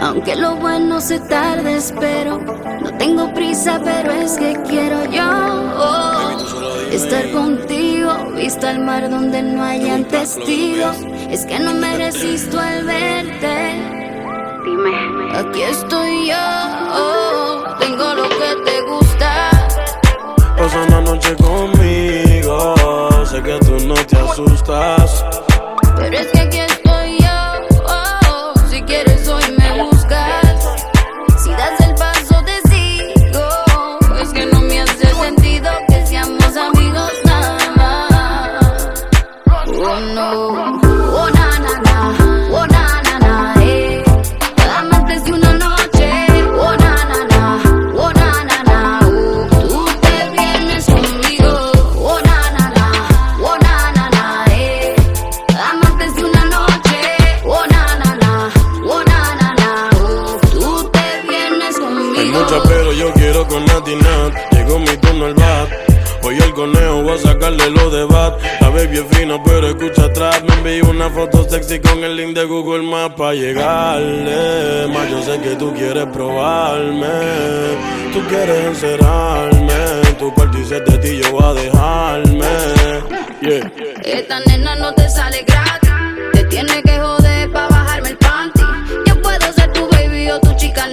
Aunque lo bueno se tarde, espero. No tengo prisa, pero es que quiero yo estar contigo. Vista al mar donde no hayan testigos. Es que no me resisto al verte. Dime, aquí estoy yo. Tengo lo que te gusta. Pero yo quiero con Nati Nat. Llegó mi turno al bat. Hoy el conejo voy a sacarle los de bat. La baby es fina, pero escucha atrás. Me envió una foto sexy con el link de Google Maps para llegarle. Más yo sé que tú quieres probarme. Tú quieres encerrarme. En tu cuarto y de ti yo voy a dejarme. Yeah. Esta nena no te sale gratis, te tiene que joder pa' bajarme el panty. Yo puedo ser tu baby o tu chica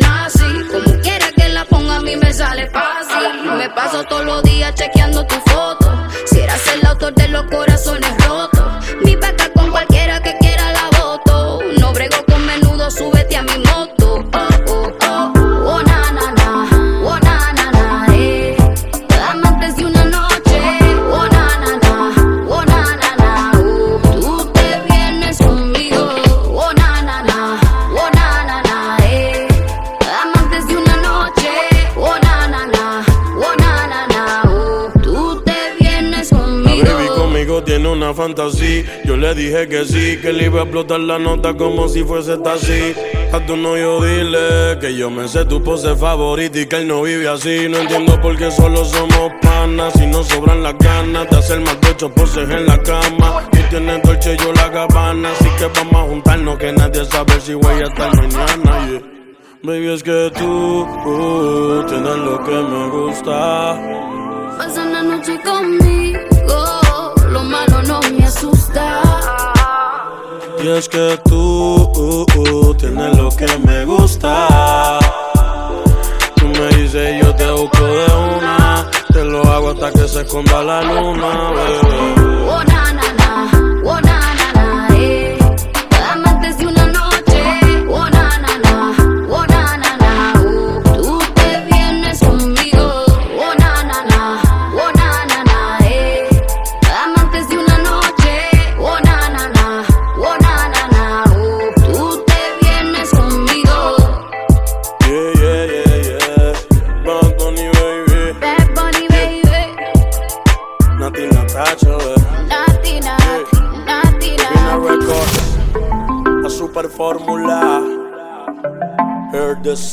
tiene una fantasía. Yo le dije que sí, que le iba a explotar la nota como si fuese taxi. A tu novio dile que yo me sé tu pose favorita y que él no vive así. No entiendo por qué solo somos panas. Si no sobran las ganas de hacer más de ocho poses en la cama. Tú tienes dolce, yo la gabana. Así que vamos a juntarnos que nadie sabe si voy a estar mañana. yeah. Baby, es que tú uh, tienes lo que me gusta. Pasa una noche conmigo, es que tú uh, uh, tienes lo que me gusta. Tú me dices yo te busco de una. Te lo hago hasta que se esconda la luna. sachenle. Eh. Nati, nati, nati, nati. A super fórmula. Hear this.